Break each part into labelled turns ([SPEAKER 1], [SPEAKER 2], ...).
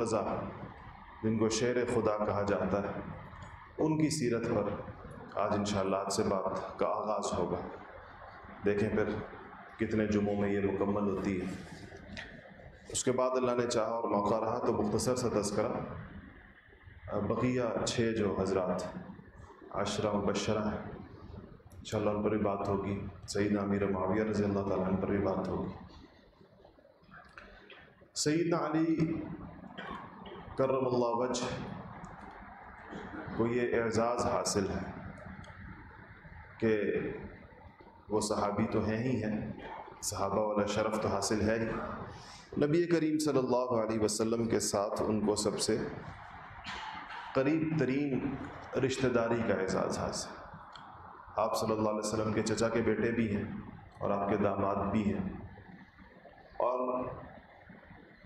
[SPEAKER 1] رضا جن کو شیر خدا کہا جاتا ہے۔ ان کی سیرت پر آج انشاءاللہ آج سے بات کا آغاز ہوگا۔ دیکھیں پھر کتنے جمعوں میں یہ مکمل ہوتی ہے۔ اس کے بعد اللہ نے چاہا اور موقع رہا تو مختصر سا تذکرہ۔ بقیہ چھ جو حضرات، عشرہ مبشرہ ہیں۔ انشاءاللہ ان پر بھی بات ہوگی۔ سعید امیر معاویہ رضی اللہ تعالیٰ عنہ پر بھی بات ہوگی۔ سیدنا علی کرم اللہ وجہ کو یہ اعزاز حاصل ہے کہ وہ صحابی تو ہیں ہی ہیں، صحابہ والا شرف تو حاصل ہے ہی۔ نبی کریم صلی اللہ علیہ وسلم کے ساتھ ان کو سب سے قریب ترین رشتہ داری کا اعزاز حاصل۔ آپ صلی اللہ علیہ وسلم کے چچا کے بیٹے بھی ہیں اور آپ کے داماد بھی ہیں۔ اور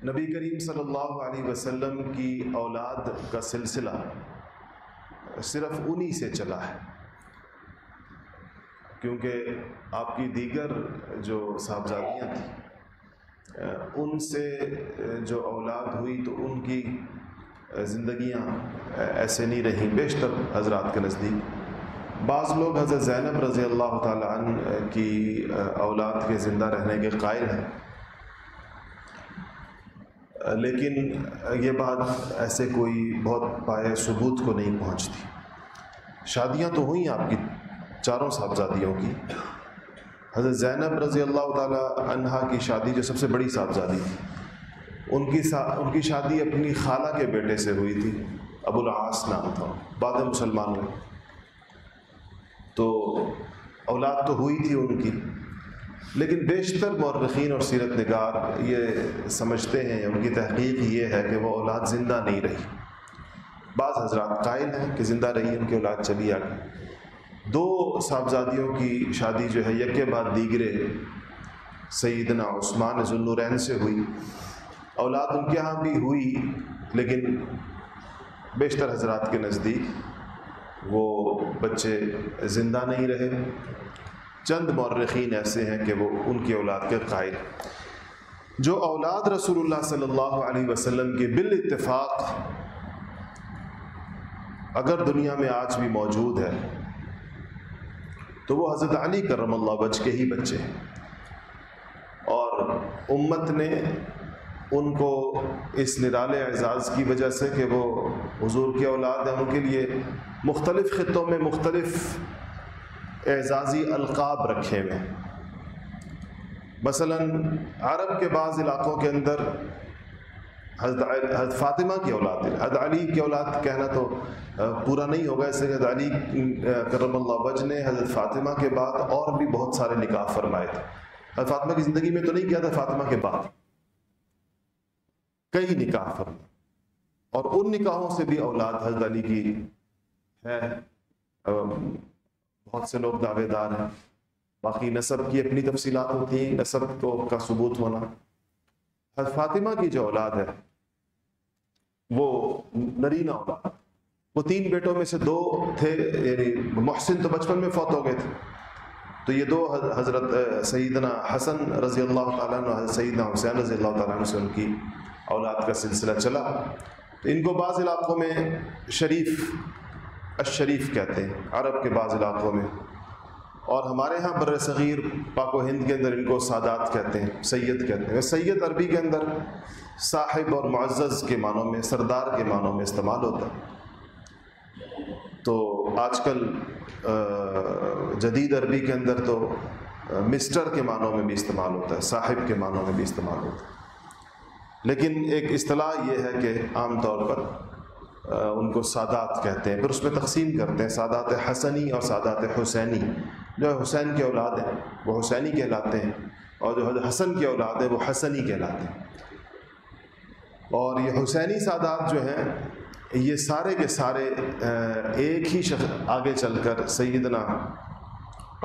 [SPEAKER 1] نبی کریم صلی اللہ علیہ وسلم کی اولاد کا سلسلہ صرف انہی سے چلا ہے۔ کیونکہ آپ کی دیگر جو صاحبزادیاں تھیں، ان سے جو اولاد ہوئی تو ان کی زندگیاں ایسے نہیں رہیں۔ بیشتر حضرات کے نزدیک بعض لوگ حضرت زینب رضی اللہ تعالیٰ عنہ کی اولاد کے زندہ رہنے کے قائل ہیں۔ لیکن یہ بات ایسے کوئی بہت پائے ثبوت کو نہیں پہنچتی۔ شادیاں تو ہوئیں آپ کی چاروں صاحبزادیوں کی۔ حضرت زینب رضی اللہ تعالیٰ عنہا کی شادی جو سب سے بڑی صاحبزادی تھی۔ ان کی ان کی شادی اپنی خالہ کے بیٹے سے ہوئی تھی، ابو العاص نام تھا، بعد مسلمان ہوئے۔ تو اولاد تو ہوئی تھی ان کی۔ لیکن بیشتر مورخین اور سیرت نگار یہ سمجھتے ہیں، ان کی تحقیق یہ ہے کہ وہ اولاد زندہ نہیں رہی۔ بعض حضرات قائل ہیں کہ زندہ رہی، ان کی اولاد چلی آ گئی دو صاحبزادیوں کی شادی جو ہے یک بعد دیگرے سیدنا عثمان ذوالنورین سے ہوئی۔ اولاد ان کے ہاں بھی ہوئی، لیکن بیشتر حضرات کے نزدیک وہ بچے زندہ نہیں رہے۔ چند مورخین ایسے ہیں کہ وہ ان کی اولاد کے قائل جو اولاد رسول اللہ صلی اللہ علیہ وسلم کے بال اتفاق اگر دنیا میں آج بھی موجود ہے، تو وہ حضرت علی کرم اللہ بچ کے ہی بچے ہیں۔ اور امت نے ان کو اس نرال اعزاز کی وجہ سے کہ وہ حضور کی اولاد ہیں، ان کے لیے مختلف خطوں میں مختلف اعزازی القاب رکھے ہوئے مثلا عرب کے بعض علاقوں کے اندر حضرت فاطمہ کی اولاد ہے۔ حضرت علی کی اولاد کہنا تو پورا نہیں ہوگا، اس لیے حضرت علی کرم اللہ وج نے حضرت فاطمہ کے بعد اور بھی بہت سارے نکاح فرمائے تھے۔ حضرت فاطمہ کی زندگی میں تو نہیں کیا تھا، فاطمہ کے بعد۔ کئی نکاح فرمائے۔ اور ان نکاحوں سے بھی اولاد حضرت علی کی ہے۔ بہت سے لوگ دعوے دار ہیں۔ باقی نصب کی اپنی تفصیلات ہوتی ہیں، نصب کو کا ثبوت ہونا۔ حضرت فاطمہ کی جو اولاد ہے، وہ نرینہ اولاد۔ وہ تین بیٹوں میں سے دو تھے یعنی محسن تو بچپن میں فوت ہو گئے تھے۔ تو یہ دو حضرت سیدنا حسن رضی اللہ تعالیٰ عنہ، حضرت سیدنا حسین رضی اللہ تعالیٰ عنہ سے ان کی اولاد کا سلسلہ چلا۔ تو ان کو بعض علاقوں میں شریف الشریف کہتے ہیں، عرب کے بعض علاقوں میں۔ اور ہمارے ہاں بر صغیر پاک و ہند کے اندر ان کو سادات کہتے ہیں، سید کہتے ہیں۔ سید عربی کے اندر صاحب اور معزز کے معنوں میں، سردار کے معنوں میں استعمال ہوتا ہے۔ تو آج کل جدید عربی کے اندر تو مسٹر کے معنوں میں بھی استعمال ہوتا ہے، صاحب کے معنوں میں بھی استعمال ہوتا ہے۔ لیکن ایک اصطلاح یہ ہے کہ عام طور پر ان کو سادات کہتے ہیں، پھر اس میں تقسیم کرتے ہیں، سادات حسنی اور سادات حسینی۔ جو حسین کے اولاد ہیں وہ حسینی کہلاتے ہیں اور جو حسن کے اولاد ہیں وہ حسنی کہلاتے ہیں۔ اور یہ حسینی سادات جو ہیں، یہ سارے کے سارے ایک ہی شخص آگے چل کر سیدنا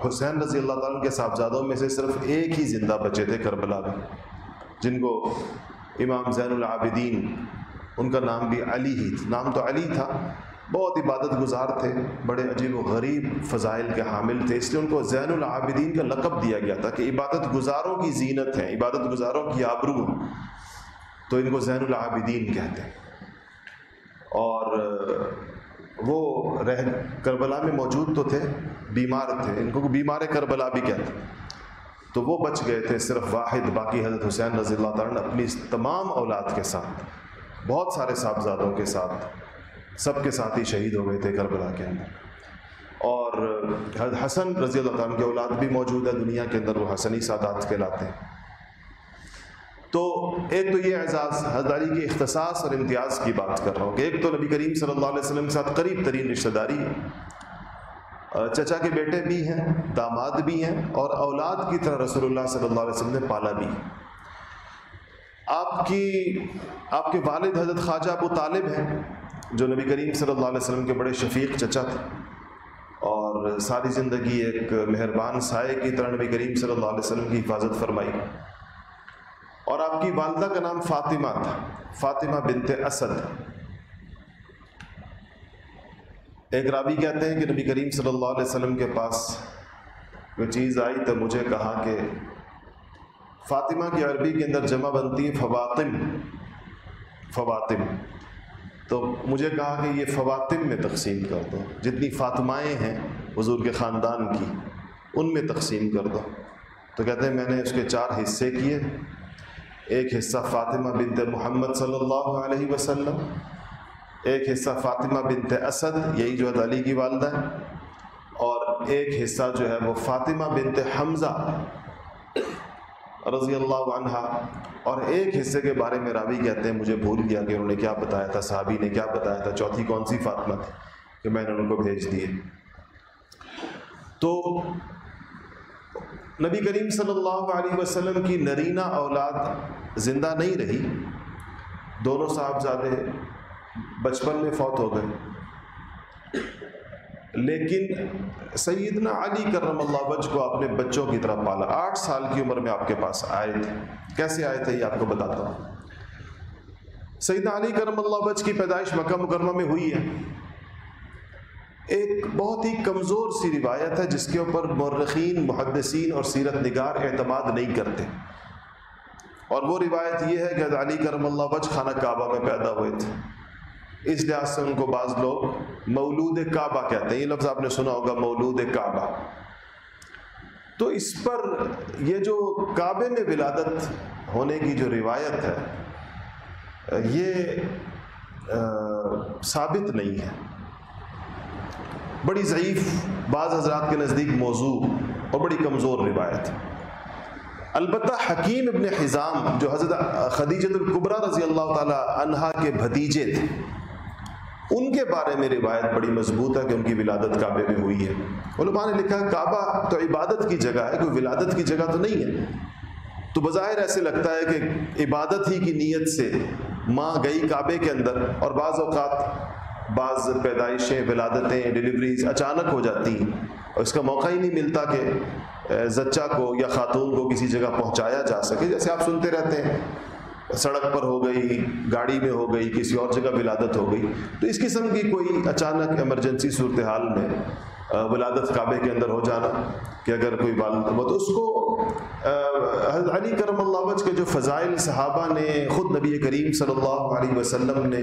[SPEAKER 1] حسین رضی اللہ تعالیٰ کے صاحبزادوں میں سے صرف ایک ہی زندہ بچے تھے کربلا میں، جن کو امام زین العابدین ان کا نام بھی علی ہی تھا۔ نام تو علی تھا۔ بہت عبادت گزار تھے۔ بڑے عجیب و غریب فضائل کے حامل تھے۔ اس لیے ان کو زین العابدین کا لقب دیا گیا تھا کہ عبادت گزاروں کی زینت ہے، عبادت گزاروں کی آبرو۔ تو ان کو زین العابدین کہتے ہیں۔ اور وہ رہ کربلا میں موجود تو تھے، بیمار تھے۔ ان کو بیمار کربلا بھی کہتے تو وہ بچ گئے تھے صرف واحد، باقی حضرت حسین رضی اللہ تعالیٰ اپنی تمام اولاد کے ساتھ۔ بہت سارے صاحبزادوں کے ساتھ، سب کے ساتھ ہی شہید ہو گئے تھے کربلا کے اندر۔ اور حسن رضی اللہ تعالیٰ کی اولاد بھی موجود ہے دنیا کے اندر، وہ حسنی سادات کہلاتے ہیں۔ تو ایک تو یہ اعزاز، حضرت علی کی اختصاص اور امتیاز کی بات کر رہا ہوں کہ ایک تو نبی کریم صلی اللہ علیہ وسلم کے ساتھ قریب ترین رشتہ داری چچا کے بیٹے بھی ہیں، داماد بھی ہیں اور اولاد کی طرح رسول اللہ صلی اللہ علیہ وسلم نے پالا بھی۔ آپ کی، آپ کے والد حضرت خواجہ ابو طالب ہیں، جو نبی کریم صلی اللہ علیہ وسلم کے بڑے شفیق چچا تھے۔ اور ساری زندگی ایک مہربان سائے کی طرح نبی کریم صلی اللہ علیہ وسلم کی حفاظت فرمائی۔ اور آپ کی والدہ کا نام فاطمہ تھا، فاطمہ بنت اسد۔ ایک رابی کہتے ہیں کہ نبی کریم صلی اللہ علیہ وسلم کے پاس کوئی چیز آئی تو مجھے کہا کہ فاطمہ کی عربی کے اندر جمع بنتی ہے فواطم فواطم۔ تو مجھے کہا کہ یہ فواطم میں تقسیم کر دو۔ جتنی فاطمائیں ہیں حضور کے خاندان کی، ان میں تقسیم کر دو۔ تو کہتے ہیں میں نے اس کے چار حصے کیے۔ ایک حصہ فاطمہ بنت محمد صلی اللہ علیہ وسلم، ایک حصہ فاطمہ بنت اسد، یہی جو ہے علی کی والدہ ہے اور ایک حصہ جو ہے وہ فاطمہ بنت حمزہ۔ رضی اللہ عنہ اور ایک حصے کے بارے میں راوی کہتے ہیں، مجھے بھول گیا کہ انہوں نے کیا بتایا تھا، صحابی نے کیا بتایا تھا، چوتھی کون سی فاطمہ؟ تھی کہ میں نے ان کو بھیج دیے۔ تو نبی کریم صلی اللہ علیہ وسلم کی نرینہ اولاد زندہ نہیں رہی۔ دونوں صاحبزادے بچپن میں فوت ہو گئے۔ لیکن سیدنا علی کرم اللہ وج کو اپنے بچوں کی طرح پالا۔ آٹھ سال کی عمر میں آپ کے پاس آئے تھے۔ کیسے آئے تھے یہ آپ کو بتاتا ہوں۔ سیدنا علی کرم اللہ وج کی پیدائش مکہ مکرمہ میں ہوئی ہے۔ ایک بہت ہی کمزور سی روایت ہے جس کے اوپر مرخین محدثین اور سیرت نگار اعتماد نہیں کرتے۔ اور وہ روایت یہ ہے کہ علی کرم اللہ وج خانہ کعبہ میں پیدا ہوئے تھے۔ اس لحاظ سے ان کو بعض لوگ مولود کعبہ کہتے ہیں۔ یہ لفظ آپ نے سنا ہوگا، مولود کعبہ۔ تو اس پر یہ جو کعبے میں ولادت ہونے کی جو روایت ہے، یہ ثابت نہیں ہے۔ بڑی ضعیف، بعض حضرات کے نزدیک موضوع اور بڑی کمزور روایت۔ البتہ حکیم ابن حزام، جو حضرت خدیجت القبرہ رضی اللہ تعالی عنہا کے بھتیجے تھے ان کے بارے میں روایت بڑی مضبوط ہے کہ ان کی ولادت کعبے میں ہوئی ہے۔ علماء نے لکھا کعبہ تو عبادت کی جگہ ہے، کوئی ولادت کی جگہ تو نہیں ہے۔ تو بظاہر ایسے لگتا ہے کہ عبادت ہی کی نیت سے ماں گئی کعبے کے اندر اور بعض اوقات بعض پیدائشیں، ولادتیں، ڈلیوریز اچانک ہو جاتی ہیں۔ اور اس کا موقع ہی نہیں ملتا کہ زچہ کو یا خاتون کو کسی جگہ پہنچایا جا سکے۔ جیسے آپ سنتے رہتے ہیں سڑک پر ہو گئی، گاڑی میں ہو گئی، کسی اور جگہ ولادت ہو گئی۔ تو اس قسم کی کوئی اچانک ایمرجنسی صورتحال میں ولادت کعبے کے اندر ہو جانا کہ اگر کوئی والد ہو، تو اس کو حضرت علی کرم اللہ وج کے جو فضائل صحابہ نے، خود نبی کریم صلی اللہ علیہ وسلم نے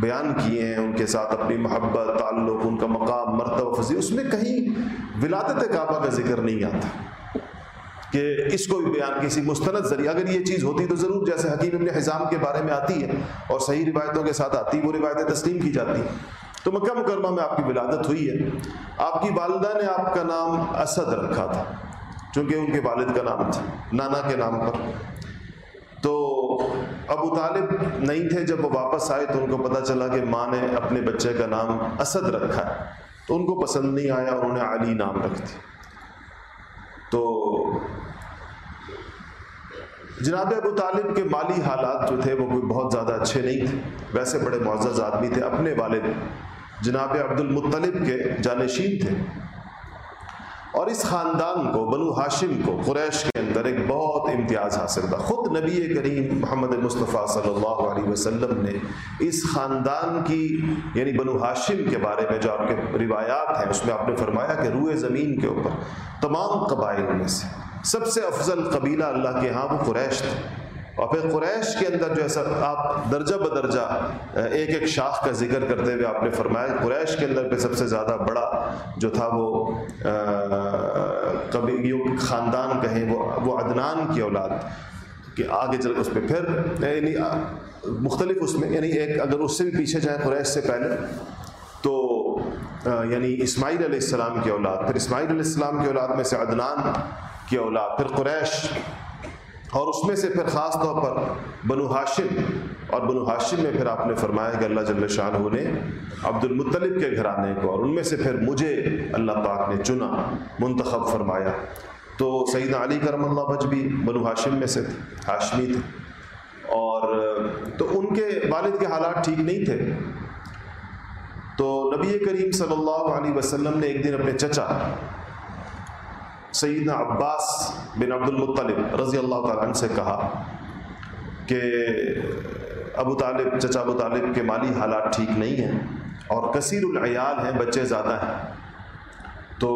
[SPEAKER 1] بیان کیے ہیں، ان کے ساتھ اپنی محبت، تعلق، ان کا مقام، مرتبہ فضی اس میں کہیں ولادت کعبہ کا ذکر نہیں آتا۔ کہ اس کو بھی بیان کسی مستند ذریعہ اگر یہ چیز ہوتی تو ضرور جیسے حکیم ابن حضام کے بارے میں آتی ہے اور صحیح روایتوں کے ساتھ آتی، وہ روایتیں تسلیم کی جاتی تو مکہ مکرمہ میں آپ کی ولادت ہوئی ہے۔ آپ کی والدہ نے آپ کا نام اسد رکھا تھا، چونکہ ان کے والد کا نام تھا، نانا کے نام پر۔ تو ابو طالب نہیں تھے، جب وہ واپس آئے تو ان کو پتہ چلا کہ ماں نے اپنے بچے کا نام اسد رکھا ہے۔ تو ان کو پسند نہیں آیا، انہوں نے علی نام رکھ دیا۔ تو جناب ابو طالب کے مالی حالات جو تھے وہ کوئی بہت زیادہ اچھے نہیں تھے۔ ویسے بڑے معزز آدمی تھے، اپنے والد جناب عبد المطلب کے جانشین تھے۔ اور اس خاندان کو، بنو ہاشم کو، قریش کے اندر ایک بہت امتیاز حاصل تھا خود نبی کریم محمد مصطفیٰ صلی اللہ علیہ وسلم نے اس خاندان کی یعنی بنو ہاشم کے بارے میں جو آپ کے روایات ہیں، اس میں آپ نے فرمایا کہ روئے زمین کے اوپر تمام قبائل میں سے سب سے افضل قبیلہ اللہ کے ہاں وہ قریش تھے۔ اور پھر قریش کے اندر جو ہے سب، آپ درجہ بدرجہ ایک ایک شاخ کا ذکر کرتے ہوئے آپ نے فرمایا، قریش کے اندر پہ سب سے زیادہ بڑا جو تھا وہ کبھی خاندان کہیں، وہ وہ عدنان کی اولاد کہ آگے چل کے اس پہ پھر یعنی مختلف اس میں یعنی ایک اگر اس سے بھی پیچھے جائیں قریش سے پہلے، تو یعنی اسماعیل علیہ السلام کی اولاد، پھر اسماعیل علیہ السلام کی اولاد میں سے عدنان کی اولاد، پھر قریش اور اس میں سے پھر خاص طور پر بنو ہاشم اور بنو ہاشم میں پھر آپ نے فرمایا کہ اللہ جل شاہ نے عبد المطلب کے گھرانے کو اور ان میں سے پھر مجھے اللہ پاک نے چنا، منتخب فرمایا۔ تو سیدنا علی کرم اللہ بج بھی بنو ہاشم میں سے تھے، ہاشمی تھے۔ اور تو ان کے والد کے حالات ٹھیک نہیں تھے۔ تو نبی کریم صلی اللہ علیہ وسلم نے ایک دن اپنے چچا سیدنا عباس بن عبد المطلب رضی اللہ تعالیٰ عنہ سے کہا کہ ابو طالب، چچا ابو طالب کے مالی حالات ٹھیک نہیں ہیں اور کثیر العیال ہیں، بچے زیادہ ہیں۔ تو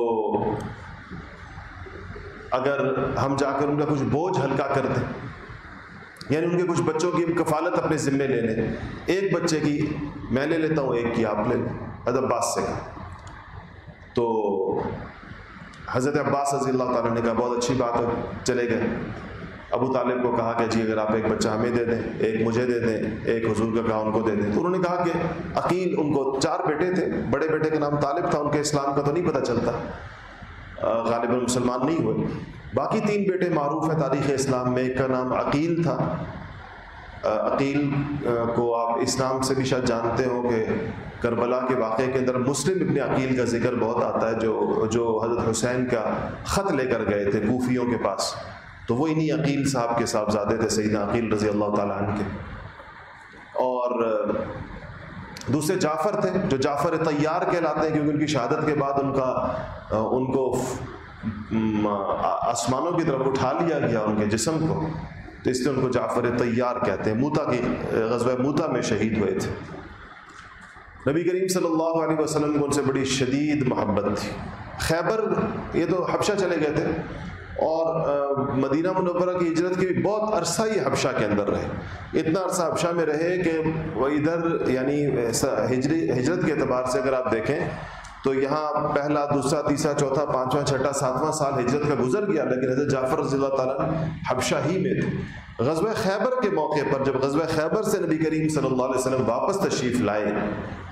[SPEAKER 1] اگر ہم جا کر ان کا کچھ بوجھ ہلکا کر دیں یعنی ان کے کچھ بچوں کی کفالت اپنے ذمے لے لیں۔ ایک بچے کی میں لے لیتا ہوں، ایک کی آپ لے لیں۔ عباس سے تو حضرت عباس رضی اللہ تعالیٰ نے کہا، بہت اچھی بات ہے، چلے گئے۔ ابو طالب کو کہا کہ جی اگر آپ ایک بچہ ہمیں دے دیں، ایک مجھے دے دیں، ایک حضور کا کہا ان کو دے دیں۔ تو انہوں نے کہا کہ عقیل، ان کو چار بیٹے تھے، بڑے بیٹے کا نام طالب تھا، ان کے اسلام کا تو نہیں پتہ چلتا۔ غالباً مسلمان نہیں ہوئے۔ باقی تین بیٹے معروف ہیں تاریخ اسلام میں، ایک کا نام عقیل تھا۔ عقیل کو آپ اسلام سے بھی شاید جانتے ہو کہ کربلا کے واقعے کے اندر مسلم ابن عقیل کا ذکر بہت آتا ہے جو جو حضرت حسین کا خط لے کر گئے تھے کوفیوں کے پاس۔ تو وہ انہی عقیل صاحب کے صاحبزادے تھے، سیدنا عقیل رضی اللہ تعالیٰ عنہ کے۔ اور دوسرے جعفر تھے، جو جعفر طیار کہلاتے ہیں کیونکہ ان کی شہادت کے بعد ان کا ان کو آسمانوں کی طرف اٹھا لیا گیا ان کے جسم کو۔ تو اس لیے ان کو جعفر طیار کہتے ہیں۔ موتا کی غزوہ موتا میں شہید ہوئے تھے۔ نبی کریم صلی اللہ علیہ وسلم کو ان سے بڑی شدید محبت تھی۔ خیبر، یہ تو حبشہ چلے گئے تھے۔ اور مدینہ منورہ کی ہجرت کی بھی بہت عرصہ یہ حبشہ کے اندر رہے۔ اتنا عرصہ حبشہ میں رہے کہ وہ ادھر یعنی ہجری، ہجرت کے اعتبار سے اگر آپ دیکھیں، تو یہاں پہلا، دوسرا، تیسرا، چوتھا، پانچواں، چھٹا، ساتواں سال ہجرت کا گزر گیا، لیکن حضرت جعفر رضی اللہ تعالیٰ حبشہ ہی میں تھے۔ غزوہ خیبر کے موقع پر جب غزوہ خیبر سے نبی کریم صلی اللہ علیہ وسلم واپس تشریف لائے،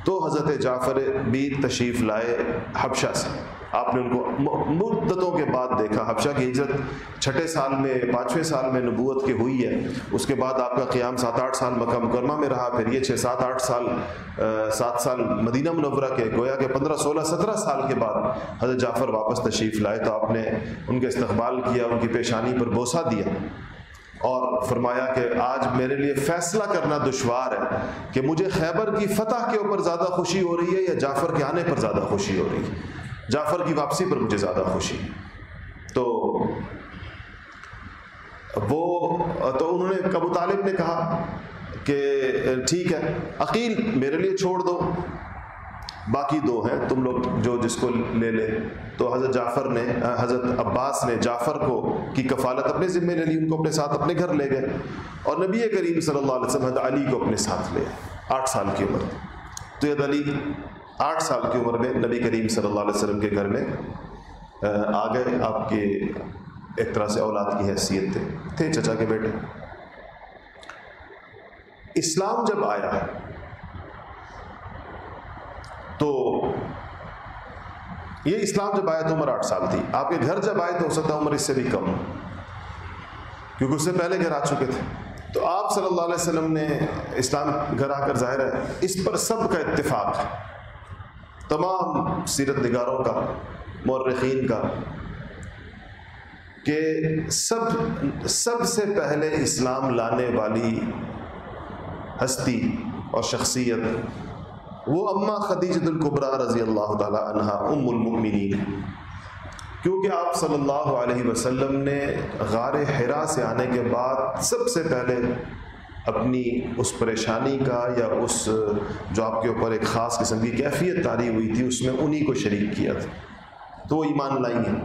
[SPEAKER 1] تو حضرت جعفر بھی تشریف لائے حبشہ سے۔ آپ نے ان کو مدتوں کے بعد دیکھا، حبشہ کی ہجرت چھٹے سال میں، پانچویں سال میں نبوت کی ہوئی ہے۔ اس کے بعد آپ کا قیام سات آٹھ سال مکہ مکرمہ میں رہا، پھر یہ چھ سات آٹھ سال سات سال مدینہ منورہ کے، گویا کہ پندرہ، سولہ، سترہ سال کے بعد حضرت جعفر واپس تشریف لائے۔ تو آپ نے ان کے استقبال کیا، ان کی پیشانی پر بوسہ دیا۔ اور فرمایا کہ آج میرے لیے فیصلہ کرنا دشوار ہے کہ مجھے خیبر کی فتح کے اوپر زیادہ خوشی ہو رہی ہے یا جعفر کے آنے پر زیادہ خوشی ہو رہی ہے؟ جعفر کی واپسی پر مجھے زیادہ خوشی تو وہ، تو انہوں نے کبو طالب نے کہا کہ ٹھیک ہے، عقیل میرے لیے چھوڑ دو۔ باقی دو ہیں، تم لوگ جو جس کو لے لے۔ تو حضرت جعفر نے، حضرت عباس نے جعفر کو کی کفالت اپنے ذمے لے لی، ان کو اپنے ساتھ اپنے گھر لے گئے۔ اور نبی کریم صلی اللہ علیہ وسلم حضرت علی کو اپنے ساتھ لے۔ آٹھ سال کی عمر۔ تو یہ علی آٹھ سال کی عمر میں نبی کریم صلی اللہ علیہ وسلم کے گھر میں آ گئے۔ آپ کے ایک طرح سے اولاد کی حیثیت تھے۔ تھے چچا کے بیٹے۔ اسلام جب آیا تو یہ اسلام جب آیا تو عمر آٹھ سال تھی۔ آپ کے گھر جب آئے تو ہو سکتا عمر اس سے بھی کم۔ کیونکہ اس سے پہلے گھر آ چکے تھے۔ تو آپ صلی اللہ علیہ وسلم نے اسلام گھر آ کر ظاہر ہے، اس پر سب کا اتفاق ہے۔ تمام سیرت نگاروں کا، مورخین کا، کہ سب سب سے پہلے اسلام لانے والی ہستی اور شخصیت وہ اما خدیجت القبرا رضی اللہ تعالی عنہ ام المؤمنین۔ کیونکہ آپ صلی اللہ علیہ وسلم نے غار حرا سے آنے کے بعد سب سے پہلے اپنی اس پریشانی کا یا اس جو آپ کے اوپر ایک خاص قسم کی کیفیت تاری ہوئی تھی، اس میں انہی کو شریک کیا تھا۔ تو وہ ایمان لائی ہیں۔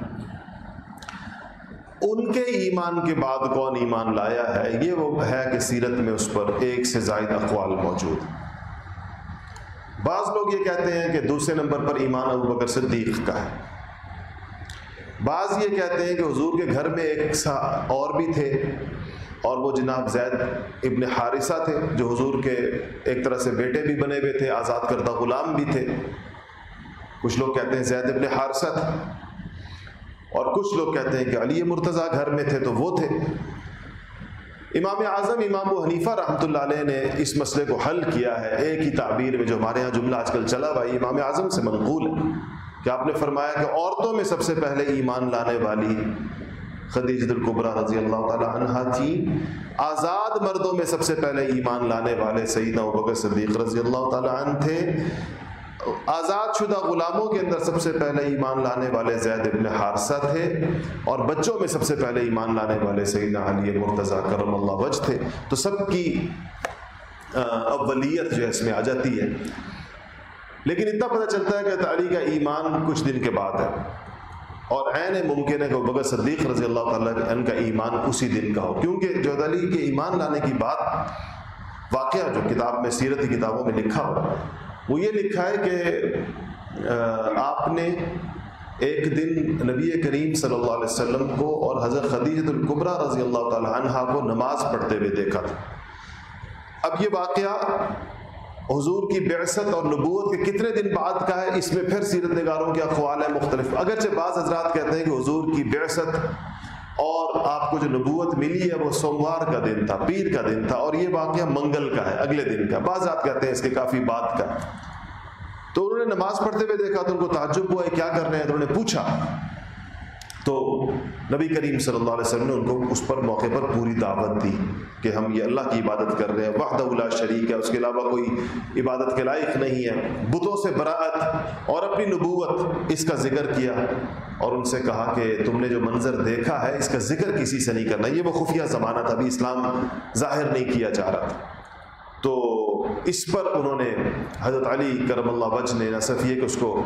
[SPEAKER 1] ان کے ایمان کے بعد کون ایمان لایا ہے؟ یہ وہ ہے کہ سیرت میں اس پر ایک سے زائد اقوال موجود بعض لوگ یہ کہتے ہیں کہ دوسرے نمبر پر ایمان ابو بکر صدیق کا ہے۔ بعض یہ کہتے ہیں کہ حضور کے گھر میں ایک سا اور بھی تھے اور وہ جناب زید ابن حارثہ تھے جو حضور کے ایک طرح سے بیٹے بھی بنے ہوئے تھے، آزاد کردہ غلام بھی تھے۔ کچھ لوگ کہتے ہیں زید ابن حارثہ تھے اور کچھ لوگ کہتے ہیں کہ علی مرتضیٰ گھر میں تھے تو وہ تھے۔ امام اعظم، امام و حنیفہ رحمۃ اللہ علیہ نے اس مسئلے کو حل کیا ہے۔ ایک ہی تعبیر میں جو ہمارے یہاں جملہ آج کل چلا بھائی، امام اعظم سے منقول ہے۔ کہ آپ نے فرمایا کہ عورتوں میں سب سے پہلے ایمان لانے والی خدیج القبرا رضی اللہ تعالیٰ عنہ تھی۔ آزاد مردوں میں سب سے پہلے ایمان لانے والے سیدنا ابکر صدیق رضی اللہ تعالیٰ عنہ تھے۔ آزاد شدہ غلاموں کے اندر سب سے پہلے ایمان لانے والے زید ابن حارثہ تھے اور بچوں میں سب سے پہلے ایمان لانے والے سیدنا علی مرتضیٰ کرم اللہ وج تھے۔ تو سب کی اولیت جو ہے اس میں آ جاتی ہے۔ لیکن اتنا پتہ چلتا ہے کہ علی کا ایمان کچھ دن کے بعد ہے۔ اور عین ممکن ہے کہ بغیر صدیق رضی اللہ تعالیٰ ان کا ایمان اسی دن کا ہو۔ کیونکہ جو علی کے ایمان لانے کی بات واقعہ جو کتاب میں، سیرت کی کتابوں میں لکھا ہو وہ یہ لکھا ہے کہ آپ نے ایک دن نبی کریم صلی اللہ علیہ وسلم کو اور حضرت خدیجت القبرہ رضی اللہ تعالیٰ عنہ کو نماز پڑھتے ہوئے دیکھا تھا۔ اب یہ واقعہ حضور کی بعثت اور نبوت کے کتنے دن بعد کا ہے، اس میں پھر سیرت نگاروں کے اخوال ہیں مختلف۔ اگرچہ بعض حضرات کہتے ہیں کہ حضور کی بعثت اور آپ کو جو نبوت ملی ہے وہ سوموار کا دن تھا، پیر کا دن تھا اور یہ واقعہ منگل کا ہے، اگلے دن کا۔ بعض آپ کہتے ہیں اس کے کافی بات کا۔ تو انہوں نے نماز پڑھتے ہوئے دیکھا تو ان کو تعجب ہوا ہے کیا کر رہے ہیں؟ تو انہوں نے پوچھا تو نبی کریم صلی اللہ علیہ وسلم نے ان کو اس پر موقع پر پوری دعوت دی کہ ہم یہ اللہ کی عبادت کر رہے ہیں، وحدہ اللہ شریک ہے، اس کے علاوہ کوئی عبادت کے لائق نہیں ہے۔ بتوں سے براعت اور اپنی نبوت، اس کا ذکر کیا اور ان سے کہا کہ تم نے جو منظر دیکھا ہے، اس کا ذکر کسی سے نہیں کرنا۔ یہ وہ خفیہ زمانہ تھا، ابھی اسلام ظاہر نہیں کیا جا رہا تھا۔ تو اس پر انہوں نے حضرت علی کرم اللہ وج نے نہ صرف یہ کہ اس کو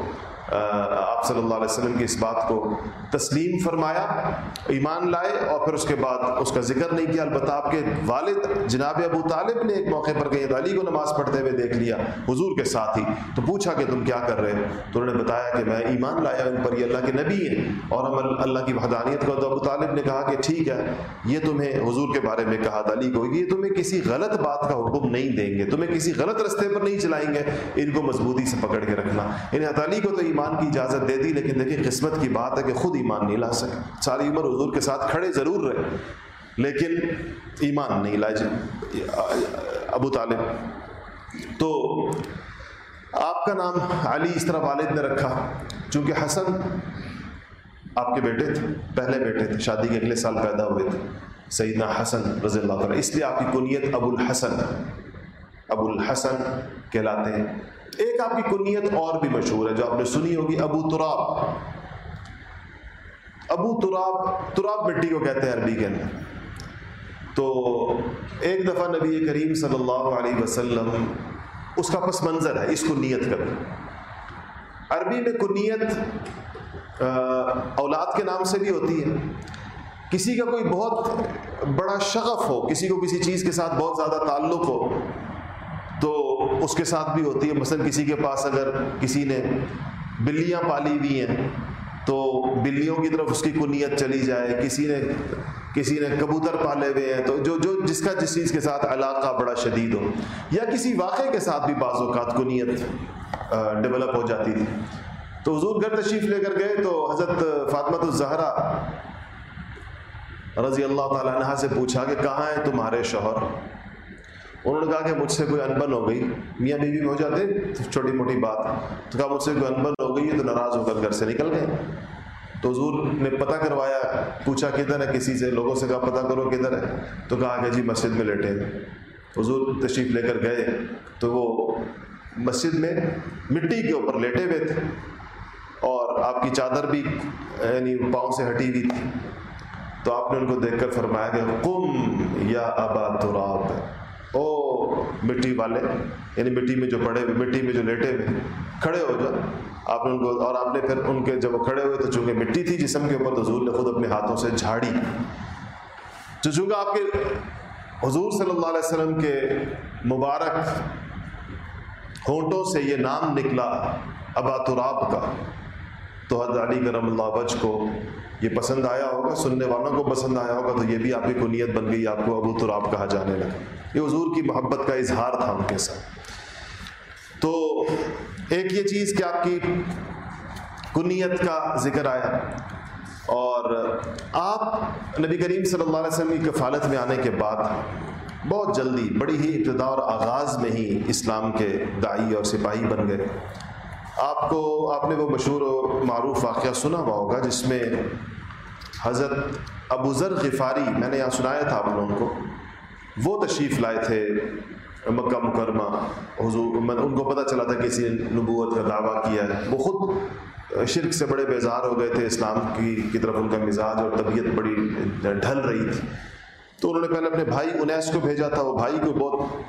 [SPEAKER 1] آپ صلی اللہ علیہ وسلم کی اس بات کو تسلیم فرمایا، ایمان لائے اور پھر اس کے بعد اس کا ذکر نہیں کیا۔ البتہ آپ کے والد جناب ابو طالب نے ایک موقع پر گئے علی کو نماز پڑھتے ہوئے دیکھ لیا، حضور کے ساتھ ہی۔ تو پوچھا کہ تم کیا کر رہے تو انہوں نے بتایا کہ میں ایمان لایا، ان پر یہ اللہ کے نبی ہیں۔ اور ہم اللہ کی وحدانیت کو تو ابو طالب نے کہا کہ ٹھیک ہے، یہ تمہیں حضور کے بارے میں کہا علی کو، یہ تمہیں کسی غلط بات کا حکم نہیں دیں گے، تمہیں کسی غلط رستے پر نہیں چلائیں گے۔ ان کو مضبوطی سے پکڑ کے رکھنا۔ انہیں علی کو تو ایمان ایمان کی اجازت دے دی، لیکن دیکھیں قسمت کی بات ہے کہ خود ایمان نہیں لا سکے۔ ساری عمر حضور کے ساتھ کھڑے ضرور رہے، لیکن ایمان نہیں لائے۔ جی ابو طالب، تو آپ کا نام علی اس طرح والد نے رکھا، چونکہ حسن آپ کے بیٹے تھے، پہلے بیٹے تھے، شادی کے اگلے سال پیدا ہوئے تھے، سیدنا حسن رضی اللہ تعالیٰ اس لیے آپ کی کنیت ابو الحسن ابو الحسن کہلاتے ہیں۔ ایک آپ کی کنیت اور بھی مشہور ہے جو آپ نے سنی ہوگی، ابو تراب۔ ابو تراب تراب مٹی کو کہتے ہیں عربی کے اندر۔ تو ایک دفعہ نبی کریم صلی اللہ علیہ وسلم، اس کا پس منظر ہے، اس کو نیت کر عربی میں کنیت اولاد کے نام سے بھی ہوتی ہے۔ کسی کا کوئی بہت بڑا شغف ہو، کسی کو کسی چیز کے ساتھ بہت زیادہ تعلق ہو اس کے ساتھ بھی ہوتی ہے۔ مثلا کسی کے پاس اگر کسی نے بلیاں پالی ہوئی ہیں، تو بلیوں کی طرف اس کی کنیت چلی جائے۔ کسی نے کسی نے کبوتر پالے ہوئے ہیں، تو جو جو جس کا، جس چیز کے ساتھ علاقہ بڑا شدید ہو، یا کسی واقعے کے ساتھ بھی بعض اوقات کنیت ڈیولپ ہو جاتی تھی۔ تو حضور گھر تشریف لے کر گئے، تو حضرت فاطمت الزہرا رضی اللہ تعالیٰ عنہ سے پوچھا کہ کہاں ہے تمہارے شوہر؟ انہوں نے کہا کہ مجھ سے کوئی انبن ہو گئی۔ میاں بیوی میں ہو جاتے چھوٹی موٹی بات۔ تو کہا مجھ سے کوئی انبن ہو گئی ہے تو ناراض ہو کر گھر سے نکل گئے۔ تو حضور نے پتہ کروایا، پوچھا کدھر ہے کسی سے؟ لوگوں سے کہا، پتہ کرو کدھر ہے۔ تو کہا کہ جی مسجد میں لیٹے حضور تشریف لے کر گئے۔ تو وہ مسجد میں مٹی کے اوپر لیٹے ہوئے تھے۔ اور آپ کی چادر بھی یعنی پاؤں سے ہٹی ہوئی تھی۔ تو آپ نے ان کو دیکھ کر فرمایا کہ قم یا ابا تراب۔ مٹی والے یعنی مٹی میں جو پڑے ہوئے، مٹی میں جو لیٹے ہوئے کھڑے ہو جاؤ۔ آپ نے ان کو، اور آپ نے پھر ان کے جب وہ کھڑے ہوئے تو چونکہ مٹی تھی جسم کے اوپر، تو حضور نے خود اپنے ہاتھوں سے جھاڑی۔ تو چونکہ آپ کے حضور صلی اللہ علیہ وسلم کے مبارک ہونٹوں سے یہ نام نکلا، ابا تراب کا۔ تو حضرت علی کرم اللہ بچ کو یہ پسند آیا ہوگا، سننے والوں کو پسند آیا ہوگا، تو یہ بھی آپ کی کنیت بن گئی، آپ کو ابو تراب کہا جانے لگا۔ یہ حضور کی محبت کا اظہار تھا ان کے ساتھ۔ تو ایک یہ چیز کہ آپ کی کنیت کا ذکر آیا اور آپ نبی کریم صلی اللہ علیہ وسلم کی کفالت میں آنے کے بعد بہت جلدی، بڑی ہی ابتدا اور آغاز میں ہی اسلام کے دائی اور سپاہی بن گئے۔ آپ کو آپ نے وہ مشہور و معروف واقعہ سنا ہوا ہوگا جس میں حضرت ابو ذر غفاری، میں نے یہاں سنایا تھا آپ لوگوں کو، وہ تشریف لائے تھے مکہ مکرمہ۔ حضور ان کو پتہ چلا تھا کہ کسی نے نبوت کا دعویٰ کیا ہے۔ وہ خود شرک سے بڑے بیزار ہو گئے تھے، اسلام کی کی طرف ان کا مزاج اور طبیعت بڑی ڈھل رہی تھی۔ تو انہوں نے پہلے اپنے بھائی انیس کو بھیجا تھا، وہ بھائی کو بہت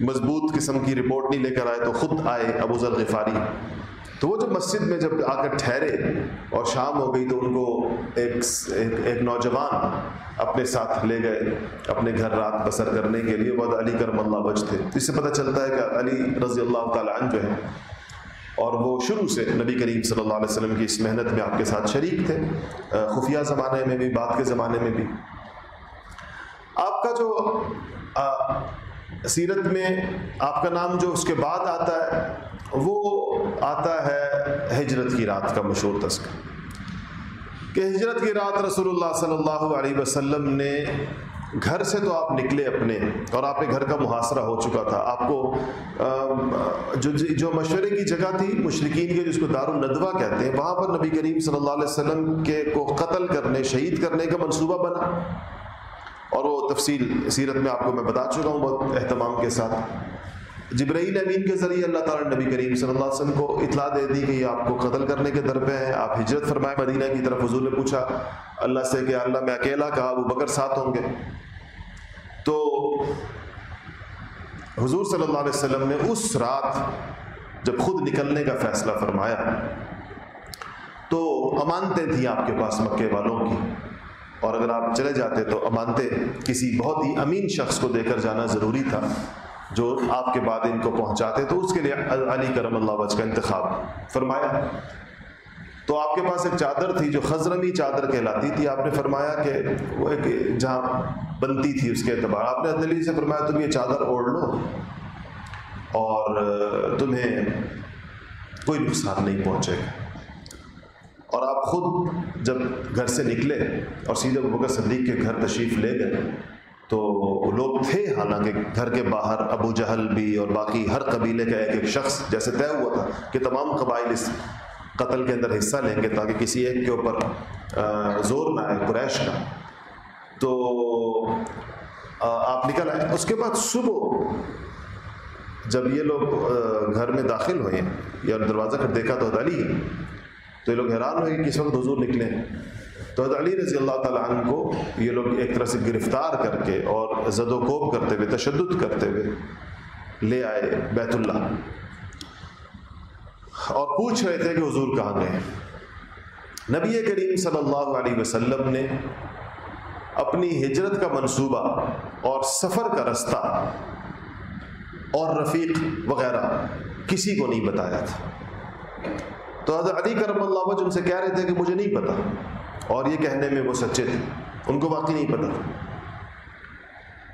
[SPEAKER 1] مضبوط قسم کی رپورٹ نہیں لے کر آئے تو خود آئے ابو ذر غفاری۔ تو وہ جب مسجد میں جب آ کر ٹھہرے اور شام ہو گئی تو ان کو ایک ایک, ایک نوجوان اپنے ساتھ لے گئے اپنے گھر رات بسر کرنے کے لیے۔ بہت علی کرم اللہ بچ تھے۔ اس سے پتہ چلتا ہے کہ علی رضی اللہ تعالیٰ عنہ جو ہے اور وہ شروع سے نبی کریم صلی اللہ علیہ وسلم کی اس محنت میں آپ کے ساتھ شریک تھے خفیہ زمانے میں بھی بات کے زمانے میں بھی۔ آپ کا جو سیرت میں آپ کا نام جو اس کے بعد آتا ہے، وہ آتا ہے ہجرت کی رات کا مشہور تذکر کہ ہجرت کی رات رسول اللہ صلی اللہ علیہ وسلم نے گھر سے تو آپ نکلے اپنے، اور آپ کے گھر کا محاصرہ ہو چکا تھا۔ آپ کو جو جی، جو مشورے کی جگہ تھی مشرقین کے، جس کو دار الندوہ کہتے ہیں، وہاں پر نبی کریم صلی اللہ علیہ وسلم کے کو قتل کرنے، شہید کرنے کا منصوبہ بنا۔ اور وہ تفصیل سیرت میں آپ کو میں بتا چکا ہوں بہت اہتمام کے ساتھ۔ جبرائیل امین کے ذریعے اللہ تعالیٰ نبی کریم صلی اللہ علیہ وسلم کو اطلاع دے دی کہ یہ آپ کو قتل کرنے کے در پہ ہیں آپ ہجرت فرمائے، مدینہ کی طرف حضور نے پوچھا، اللہ سے کہ اللہ میں اکیلا کہا وہ بکر ساتھ ہوں گے۔ تو حضور صلی اللہ علیہ وسلم نے اس رات جب خود نکلنے کا فیصلہ فرمایا، تو امانتیں تھیں آپ کے پاس مکے والوں کی۔ اور اگر آپ چلے جاتے تو امانتے کسی بہت ہی امین شخص کو دے کر جانا ضروری تھا، جو آپ کے بعد ان کو پہنچاتے تو اس کے لیے علی کرم اللہ وج کا انتخاب۔ فرمایا، تو آپ کے پاس ایک چادر تھی جو خزرمی چادر کہلاتی تھی۔ آپ نے فرمایا کہ وہ ایک جہاں بنتی تھی اس کے اعتبار۔ آپ نے دلی سے فرمایا، تم یہ چادر اوڑھ لو اور تمہیں کوئی نقصان نہیں پہنچے گا۔ اور آپ خود جب گھر سے نکلے اور سیدھے بکر صدیق کے گھر تشریف لے گئے، تو لوگ تھے، حالانکہ گھر کے باہر ابو جہل بھی اور باقی ہر قبیلے کا ایک ایک شخص جیسے طے ہوا تھا کہ تمام قبائل اس قتل کے اندر حصہ لیں گے تاکہ کسی ایک کے اوپر زور نہ آئے، قریش کا تو آپ نکل آئے۔ اس کے بعد صبح جب یہ لوگ گھر میں داخل ہوئے یا دروازہ کر دیکھا تو علی تو یہ لوگ حیران ہوئے کہ کس وقت حضور نکلے تو حضرت علی رضی اللہ تعالیٰ عنہ کو یہ لوگ ایک طرح سے گرفتار کر کے اور زد و کوب کرتے ہوئے، تشدد کرتے ہوئے لے آئے بیت اللہ۔ اور پوچھ رہے تھے کہ حضور کہاں گئے نبی کریم صلی اللہ علیہ وسلم نے اپنی ہجرت کا منصوبہ اور سفر کا رستہ اور رفیق وغیرہ کسی کو نہیں بتایا تھا۔ تو حضرت علی کرم اللہ وجہ ان سے کہہ رہے تھے کہ مجھے نہیں پتا اور یہ کہنے میں وہ سچے تھے۔ ان کو واقعی نہیں پتا۔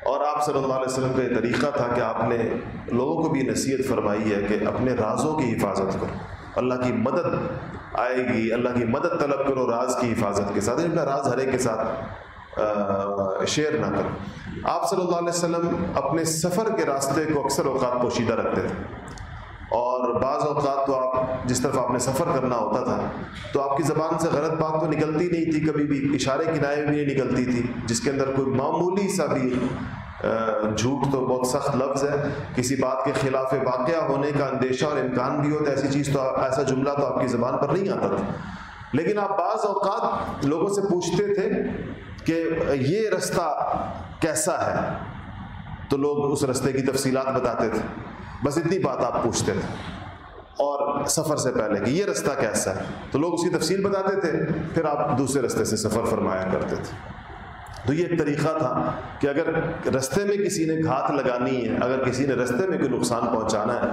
[SPEAKER 1] اور آپ صلی اللہ علیہ وسلم کا یہ طریقہ تھا کہ آپ نے لوگوں کو بھی نصیحت فرمائی ہے کہ اپنے رازوں کی حفاظت کرو۔ اللہ کی مدد آئے گی، اللہ کی مدد طلب کرو، راز کی حفاظت کے ساتھ یعنی اپنا راز ہرے کے ساتھ شیئر نہ کرو۔ آپ صلی اللہ علیہ وسلم اپنے سفر کے راستے کو اکثر اوقات پوشیدہ رکھتے تھے۔ اور بعض اوقات تو آپ جس طرف آپ نے سفر کرنا ہوتا تھا، تو آپ کی زبان سے غلط بات تو نکلتی نہیں تھی، کبھی بھی اشارے کنائے بھی نہیں نکلتی تھی، جس کے اندر کوئی معمولی سا بھی جھوٹ تو بہت سخت لفظ ہے۔ کسی بات کے خلاف واقعہ ہونے کا اندیشہ اور امکان بھی ہو تو ایسی چیز تو ایسا جملہ تو آپ کی زبان پر نہیں آتا تھا۔ لیکن آپ بعض اوقات لوگوں سے پوچھتے تھے کہ یہ رستہ کیسا ہے؟ تو لوگ اس رستے کی تفصیلات بتاتے تھے۔ بس اتنی بات آپ پوچھتے تھے۔ اور سفر سے پہلے کہ یہ رستہ کیسا ہے؟ تو لوگ اس کی تفصیل بتاتے تھے، پھر آپ دوسرے رستے سے سفر فرمایا کرتے تھے۔ تو یہ ایک طریقہ تھا کہ اگر رستے میں کسی نے گھات لگانی ہے، اگر کسی نے رستے میں کوئی نقصان پہنچانا ہے،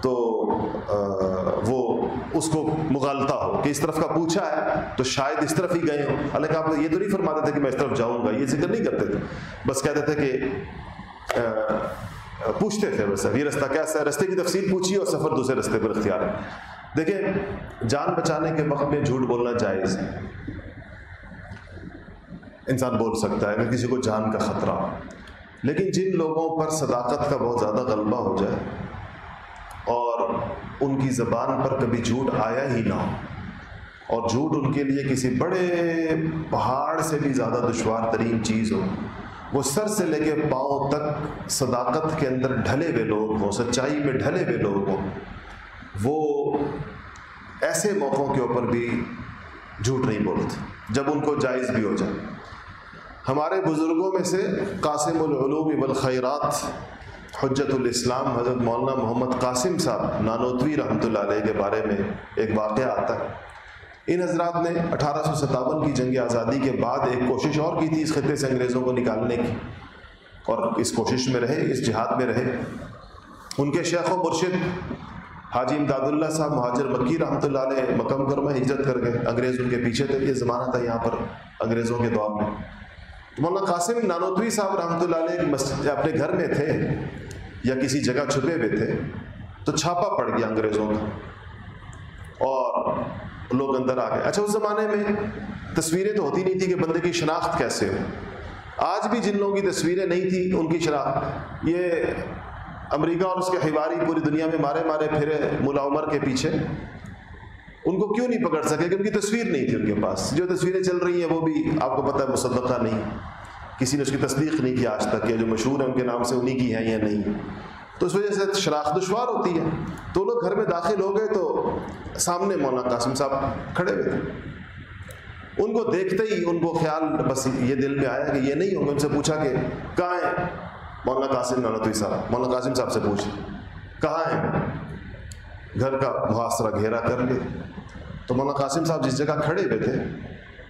[SPEAKER 1] تو وہ اس کو مغالتا ہو کہ اس طرف کا پوچھا ہے تو شاید اس طرف ہی گئے ہوں۔ حالانکہ آپ یہ تو نہیں فرماتے تھے کہ میں اس طرف جاؤں گا، یہ ذکر نہیں کرتے تھے۔ بس کہتے تھے کہ پوچھتے تھے بس یہ رستہ کیسا ہے رستے کی تفصیل پوچھی اور سفر دوسرے رستے پر اختیار ہے۔ دیکھیں، جان بچانے کے وقت میں جھوٹ بولنا جائز ہے۔ انسان بول سکتا ہے اگر کسی کو جان کا خطرہ لیکن جن لوگوں پر صداقت کا بہت زیادہ غلبہ ہو جائے اور ان کی زبان پر کبھی جھوٹ آیا ہی نہ ہو، اور جھوٹ ان کے لیے کسی بڑے پہاڑ سے بھی زیادہ دشوار ترین چیز ہو وہ سر سے لے کے پاؤں تک صداقت کے اندر ڈھلے ہوئے لوگ ہوں، سچائی میں ڈھلے ہوئے لوگ ہوں۔ وہ ایسے موقعوں کے اوپر بھی جھوٹ نہیں بولتے، جب ان کو جائز بھی ہو جائے۔ ہمارے بزرگوں میں سے قاسم العلوم والخیرات، حجت الاسلام، حضرت مولانا محمد قاسم صاحب، نانوتوی رحمۃ اللہ علیہ کے بارے میں ایک واقعہ آتا ہے۔ ان حضرات نے اٹھارہ سو ستاون کی جنگ آزادی کے بعد ایک کوشش اور کی تھی اس خطے سے انگریزوں کو نکالنے کی اور اس کوشش میں رہے، اس جہاد میں رہے۔ ان کے شیخ و مرشد حاجی امداد اللہ صاحب، مہاجر مکی رحمۃ اللہ علیہ مکم کرما ہجرت کر گئے۔ انگریز ان کے پیچھے تھے۔ یہ زمانہ تھا یہاں پر انگریزوں کے دور میں۔ مولانا قاسم نانوتوی صاحب رحمۃ اللہ علیہ اپنے گھر میں تھے یا کسی جگہ چھپے ہوئے تھے تو چھاپا پڑ گیا انگریزوں کا۔ اور لوگ اندر آ گئے۔ اچھا اس زمانے میں تصویریں تو ہوتی نہیں تھی کہ بندے کی شناخت کیسے ہو۔ آج بھی جن لوگوں کی تصویریں نہیں تھیں ان کی شناخت۔ یہ امریکہ اور اس کے حواری پوری دنیا میں مارے مارے پھرے ملا عمر کے پیچھے۔ ان کو کیوں نہیں پکڑ سکے؟ کہ ان کی تصویر نہیں تھی ان کے پاس۔ جو تصویریں چل رہی ہیں، وہ بھی آپ کو پتہ ہے، مصدقہ نہیں۔ کسی نے اس کی تصدیق نہیں کی آج تک کہ جو مشہور ہیں، ان کے نام سے انہیں کی ہیں یا نہیں۔ تو اس وجہ سے شناخت دشوار ہوتی ہے۔ تو لوگ گھر میں داخل ہو گئے تو سامنے مولانا قاسم صاحب کھڑے ہوئے تھے۔ ان کو دیکھتے ہی ان کو خیال بس یہ دل میں آیا کہ یہ نہیں ہوں گے۔ ان سے پوچھا کہ کہاں ہیں؟ مولانا قاسم نانتوی صاحب۔ مولانا قاسم صاحب سے پوچھ کہاں ہیں؟ گھر کا محاصرہ گھیرا کر لے۔ تو مولانا قاسم صاحب جس جگہ کھڑے ہوئے تھے،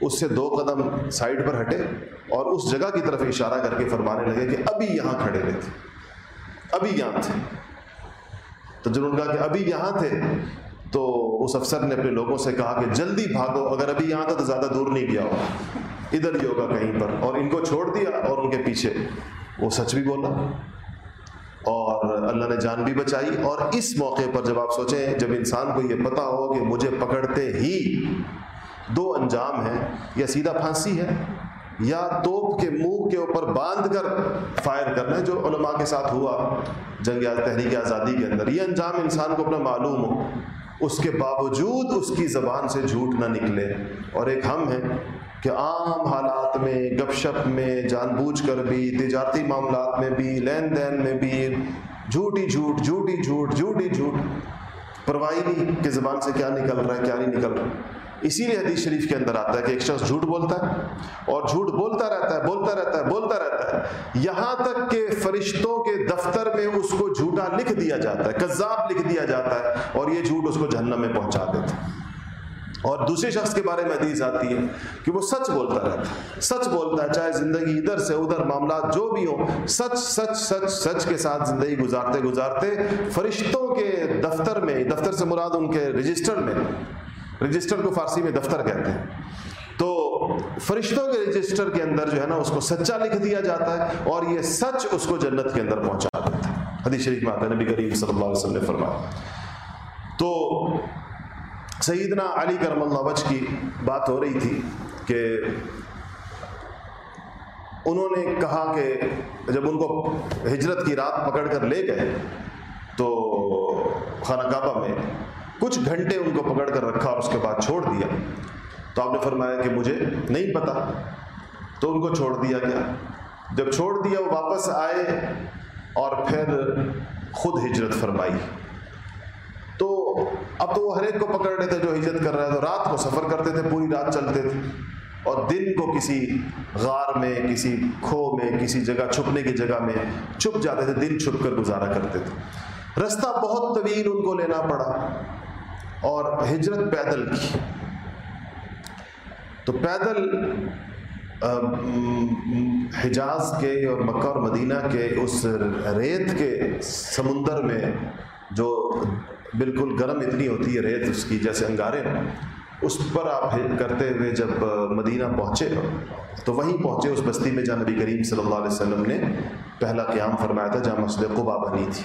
[SPEAKER 1] اس سے دو قدم سائڈ پر ہٹے اور اس جگہ کی طرف اشارہ کر کے فرمانے لگے کہ ابھی یہاں کھڑے ہوئے تھے۔ ابھی یہاں تھے۔ تو جنہوں نے کہا کہ ابھی یہاں تھے، تو اس افسر نے اپنے لوگوں سے کہا کہ جلدی بھاگو، اگر ابھی یہاں تھا تو زیادہ دور نہیں گیا ہو ادھر ہی ہوگا کہیں پر۔ اور ان کو چھوڑ دیا اور ان کے پیچھے۔ وہ سچ بھی بولا۔ اور اللہ نے جان بھی بچائی۔ اور اس موقع پر جب آپ سوچیں، جب انسان کو یہ پتا ہو کہ مجھے پکڑتے ہی دو انجام ہیں یا سیدھا پھانسی ہے۔ یا توپ کے منہ کے اوپر باندھ کر فائر کرنا ہے جو علماء کے ساتھ ہوا جنگ تحریک آزادی کے اندر۔ یہ انجام انسان کو اپنا معلوم ہو۔ اس کے باوجود اس کی زبان سے جھوٹ نہ نکلے۔ اور ایک ہم ہیں کہ عام حالات میں، گپ شپ میں، جان بوجھ کر بھی، تجارتی معاملات میں بھی، لین دین میں بھی جھوٹی جھوٹ جھوٹی جھوٹ جھوٹی جھوٹ۔ پرواہی نہیں کہ زبان سے کیا نکل رہا ہے، کیا نہیں نکل رہا۔ اسی لیے حدیث شریف کے اندر آتا ہے کہ ایک شخص جھوٹ بولتا ہے اور جھوٹ بولتا رہتا ہے، بولتا رہتا ہے، بولتا رہتا ہے۔ یہاں تک کہ فرشتوں کے دفتر میں اس کو جھوٹا لکھ دیا جاتا ہے کذاب لکھ دیا جاتا ہے اور یہ جھوٹ اس کو جہنم میں پہنچا دیتا ہے۔ اور دوسرے شخص کے بارے میں حدیث آتی ہے کہ وہ سچ بولتا رہتا ہے۔ سچ بولتا ہے، چاہے زندگی ادھر سے ادھر، معاملات جو بھی ہوں، سچ سچ سچ سچ کے ساتھ زندگی گزارتے گزارتے فرشتوں کے دفتر میں، دفتر سے مراد ان کے رجسٹر میں رجسٹر کو فارسی میں دفتر کہتے ہیں۔ تو فرشتوں کے رجسٹر کے اندر جو ہے نا، اس کو سچا لکھ دیا جاتا ہے اور یہ سچ اس کو جنت کے اندر پہنچا دیتا ہے۔ حدیث شریف میں آتا ہے، نبی کریم صلی اللہ علیہ وسلم نے فرمایا۔ تو سیدنا علی کرم اللہ وجہ کی بات ہو رہی تھی کہ انہوں نے کہا کہ جب ان کو ہجرت کی رات پکڑ کر لے گئے تو خانہ کعبہ میں کچھ گھنٹے ان کو پکڑ کر رکھا اور اس کے بعد چھوڑ دیا۔ تو آپ نے فرمایا کہ مجھے نہیں پتا۔ تو ان کو چھوڑ دیا گیا جب چھوڑ دیا، وہ واپس آئے اور پھر خود ہجرت فرمائی۔ تو اب تو وہ ہر ایک کو پکڑ رہے تھے جو ہجرت کر رہے تھے۔ رات کو سفر کرتے تھے، پوری رات چلتے تھے۔ اور دن کو کسی غار میں، کسی کھو میں، کسی جگہ چھپنے کی جگہ میں چھپ جاتے تھے، دن چھپ کر گزارا کرتے تھے۔ رستہ بہت طویل ان کو لینا پڑا۔ اور ہجرت پیدل کی۔ تو پیدل حجاز کے اور مکہ اور مدینہ کے اس ریت کے سمندر میں جو بالکل گرم اتنی ہوتی ہے ریت اس کی، جیسے انگارے اس پر آپ کرتے ہوئے جب مدینہ پہنچے، تو وہیں پہنچے، اس بستی میں جہاں نبی کریم صلی اللہ علیہ وسلم نے پہلا قیام فرمایا تھا، جہاں مسجد قبا بنی تھی۔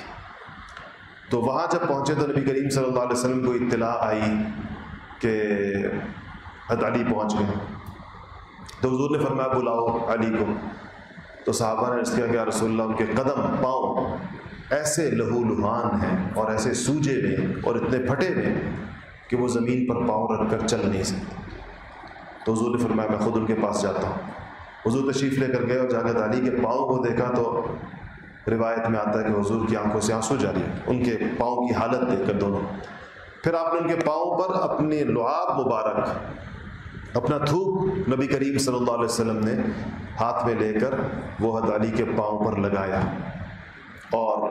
[SPEAKER 1] تو وہاں جب پہنچے تو نبی کریم صلی اللہ علیہ وسلم کو اطلاع آئی کہ علی پہنچ گئے تو حضور نے فرمایا، بلاؤ علی کو۔ تو صحابہ نے اس کیا کہ رسول اللہ، ان کے قدم، پاؤں ایسے لہو لہان ہیں اور ایسے سوجے میں اور اتنے پھٹے میں کہ وہ زمین پر پاؤں رکھ کر چل نہیں سکتے۔ تو حضور نے فرمایا، میں خود ان کے پاس جاتا ہوں۔ حضور تشریف لے کر گئے اور جاگت علی کے پاؤں کو دیکھا تو روایت میں آتا ہے کہ حضور کی آنکھوں سے آنسو جاری ان کے پاؤں کی حالت دیکھ کر دونوں۔ پھر آپ نے ان کے پاؤں پر اپنے لعاب مبارک، اپنا تھوک نبی کریم صلی اللہ علیہ وسلم نے ہاتھ میں لے کر وہ حد علی کے پاؤں پر لگایا۔ اور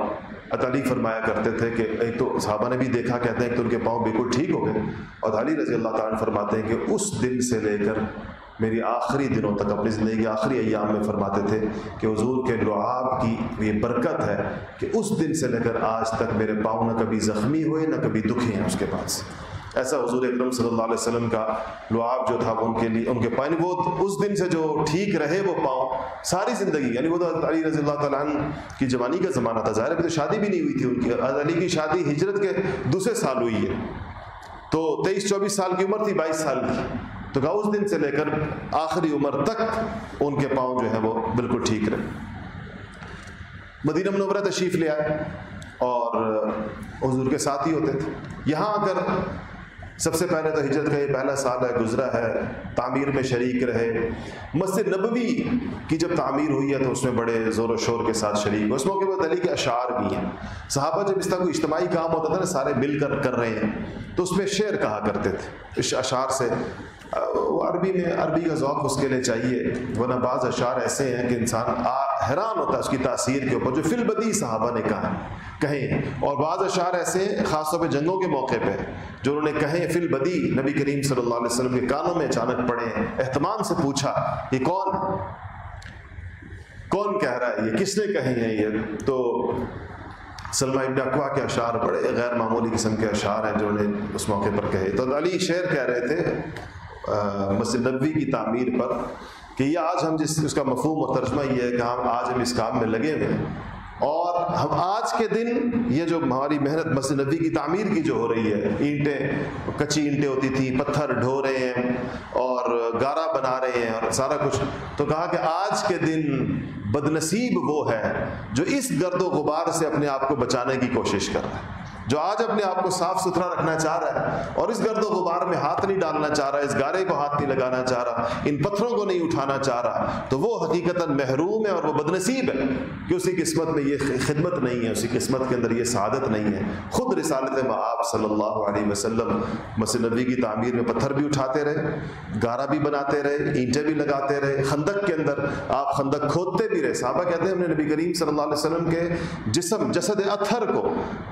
[SPEAKER 1] علی فرمایا کرتے تھے کہ ایک تو صحابہ نے بھی دیکھا، کہتے ہیں کہ ان کے پاؤں بالکل ٹھیک ہو گئے۔ اور علی رضی اللہ تعالیٰ فرماتے ہیں کہ اس دن سے لے کر میری آخری دنوں تک اپنی زندگی کے آخری ایام میں فرماتے تھے کہ حضور کے لعاب کی یہ برکت ہے کہ اس دن سے لے کر آج تک میرے پاؤں نہ کبھی زخمی ہوئے، نہ کبھی دکھے ہیں اس کے پاس۔ ایسا حضور اکرم صلی اللہ علیہ وسلم کا لعاب جو تھا وہ ان کے لیے، ان کے پانی یعنی وہ اس دن سے جو ٹھیک رہے وہ پاؤں، ساری زندگی یعنی وہ تو علی رضی اللہ تعالیٰ عنہ کی جوانی کا زمانہ تھا، ظاہر تو شادی بھی نہیں ہوئی تھی ان کی علی کی شادی ہجرت کے دوسرے سال ہوئی ہے۔ تو تیئیس، چوبیس سال کی عمر تھی، بائیس سال کی۔ تو کہا اس دن سے لے کر آخری عمر تک ان کے پاؤں جو ہے وہ بالکل ٹھیک رہے۔ مدینہ منورہ تشریف لے آئے اور حضور کے ساتھ ہی ہوتے تھے۔ یہاں آ کر سب سے پہلے تو ہجرت کا یہ پہلا سال ہے، گزرا ہے، تعمیر میں شریک رہے۔ مسجد نبوی کی جب تعمیر ہوئی ہے تو اس میں بڑے زور و شور کے ساتھ شریک اس موقع پر دلی کے اشعار بھی ہیں۔ صحابہ جب اس طرح کوئی اجتماعی کام ہوتا تھا نا، سارے مل کر کر رہے ہیں، تو اس میں شعر کہا کرتے تھے۔ اس اشعار سے عربی میں عربی کا ذوق اس کے لیے چاہیے، ورنہ بعض اشعار ایسے ہیں کہ انسان حیران ہوتا ہے اس کی تاثیر کے اوپر، جو فل بدی صحابہ نے کہا کہیں۔ اور بعض اشعار ایسے ہیں خاص طور پہ جنگوں کے موقع پہ، جو انہوں نے کہیں فل بدی نبی کریم صلی اللہ علیہ وسلم کے کانوں میں اچانک پڑے اہتمام سے پوچھا، یہ کون؟ کون کہہ رہا ہے؟ یہ کس نے کہے ہیں یہ؟ تو سلمہ ابن اقوا کے اشعار بڑے غیر معمولی قسم کے اشعار ہیں جو انہیں اس موقع پر کہے۔ تو علی شعر کہہ رہے تھے مسجد نبوی کی تعمیر پر کہ یہ آج ہم جس اس کا مفہوم اور ترجمہ یہ ہے کہ ہم آج ہم اس کام میں لگے ہوئے ہیں۔ اور ہم آج کے دن یہ جو ہماری محنت مسجد نبی کی تعمیر کی جو ہو رہی ہے، اینٹیں، کچی اینٹیں ہوتی تھیں، پتھر ڈھو رہے ہیں اور گارا بنا رہے ہیں اور سارا کچھ۔ تو کہا کہ آج کے دن بد نصیب وہ ہے جو اس گرد و غبار سے اپنے آپ کو بچانے کی کوشش کر رہا ہے۔ جو آج اپنے آپ کو صاف ستھرا رکھنا چاہ رہا ہے اور اس گرد و غبار میں ہاتھ نہیں ڈالنا چاہ رہا، اس گارے کو ہاتھ نہیں لگانا چاہ رہا، ان پتھروں کو نہیں اٹھانا چاہ رہا، تو وہ حقیقت محروم ہے اور وہ بد نصیب ہے کہ اسی قسمت میں یہ خدمت نہیں ہے، اسی قسمت کے اندر یہ سعادت نہیں ہے۔ خود رسالت آپ صلی اللہ علیہ وسلم مسجد نبی کی تعمیر میں پتھر بھی اٹھاتے رہے گارا بھی بناتے رہے، اینٹیں بھی لگاتے رہے، خندق کے اندر آپ خندق کھودتے بھی رہے۔ صحابہ کہتے ہیں، ہم نے نبی کریم صلی اللہ علیہ وسلم کے جسم، جسد اتھر کو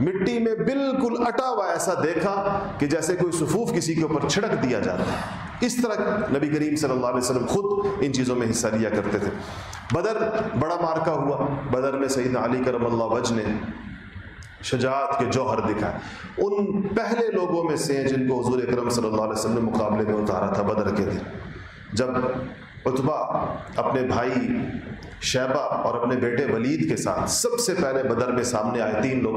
[SPEAKER 1] مٹی میں بالکل اٹا ہوا ایسا دیکھا کہ جیسے کوئی صفوف کسی کے اوپر چھڑک دیا جاتا ہے۔ اس طرح نبی کریم صلی اللہ علیہ وسلم خود ان چیزوں میں حصہ لیا کرتے تھے۔ بدر بڑا مارکا ہوا۔ بدر میں سیدنا علی کرم اللہ وج نے شجاعت کے جوہر دکھائے۔ ان پہلے لوگوں میں سے جن کو حضور اکرم صلی اللہ علیہ وسلم نے مقابلے میں اتارا تھا بدر کے دن۔ جب اتبا اپنے بھائی شیبہ اور اپنے بیٹے ولید کے ساتھ سب سے پہلے بدر میں سامنے آئے تین لوگ۔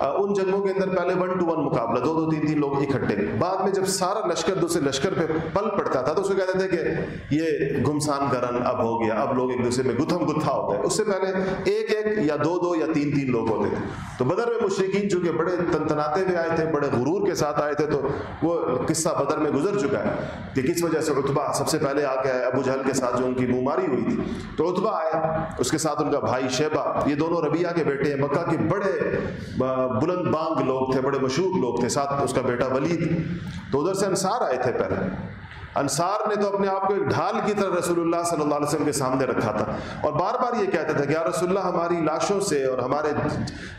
[SPEAKER 1] ان جنگوں کے اندر پہلے ون ٹو ون مقابلہ، دو دو تین تین لوگ اکٹھے۔ بعد میں جب سارا لشکر دوسرے لشکر پہ پل پڑتا تھا، تو اسے کہتے تھے کہ یہ گمسان کرن اب ہو گیا، اب لوگ ایک دوسرے میں گتھم گتھا ہو گئے۔ اس سے پہلے ایک ایک یا دو دو یا تین تین لوگ ہوتے تھے۔ تو بدر میں مشرقین چونکہ بڑے تنتناتے ہوئے آئے تھے، بڑے غرور کے ساتھ آئے تھے، تو وہ قصہ بدر میں گزر چکا ہے کہ کس وجہ سے اتبا سب سے پہلے آ گیا ابو جہل کے ساتھ جو ان کی بیماری ہوئی تھی۔ تو اتبا آیا، اس کے ساتھ ان کا بھائی شیبہ، یہ دونوں ربیہ کے بیٹے ہیں، مکہ کے بڑے بلند بانگ لوگ تھے، بڑے مشہور لوگ تھے، ساتھ اس کا بیٹا ولید۔ تو ادھر سے انصار آئے تھے پہلے۔ انصار نے تو اپنے آپ کو ایک ڈھال کی طرح رسول اللہ صلی اللہ علیہ وسلم کے سامنے رکھا تھا۔ اور بار بار یہ کہتے تھے کہ یا رسول اللہ، ہماری لاشوں سے اور ہمارے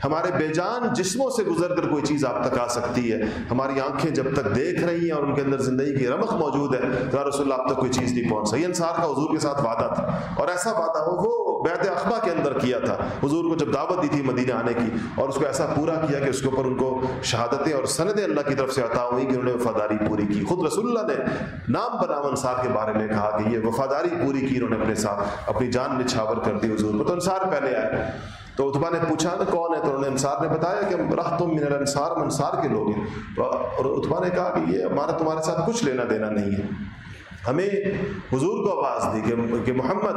[SPEAKER 1] ہمارے بے جان جسموں سے گزر کر کوئی چیز آپ تک آ سکتی ہے۔ ہماری آنکھیں جب تک دیکھ رہی ہیں اور ان کے اندر زندگی کی رمق موجود ہے تو یا رسول اللہ، آپ تک کوئی چیز نہیں پہنچ سکی انصار کا حضور کے ساتھ وعدہ تھا۔ اور ایسا وعدہ ہو وہ بیت اخبا کے اندر کیا تھا۔ حضور کو جب دعوت دی تھی مدینہ آنے کی اور اس کو ایسا پورا کیا کہ اس کے اوپر ان کو شہادتیں اور سندیں اللہ کی طرف سے عطا ہوئی کہ انہوں نے وفاداری پوری کی۔ خود رسول اللہ نے نہ نام بنام انصار کے بارے میں کہا کہ یہ وفاداری پوری کی انہوں نے اپنے ساتھ اپنی جان نچھاور کر دی حضور۔ کو تو انصار پہلے آئے۔ تو اتبا نے پوچھا نا کون ہے؟ تو انہوں نے انصار نے بتایا کہ ہم راہ تم من الانصار انصار کے لوگ ہیں۔ اور اتبا نے کہا کہ یہ ہمارا تمہارے ساتھ کچھ لینا دینا نہیں ہے۔ ہمیں حضور کو آواز دی کہ محمد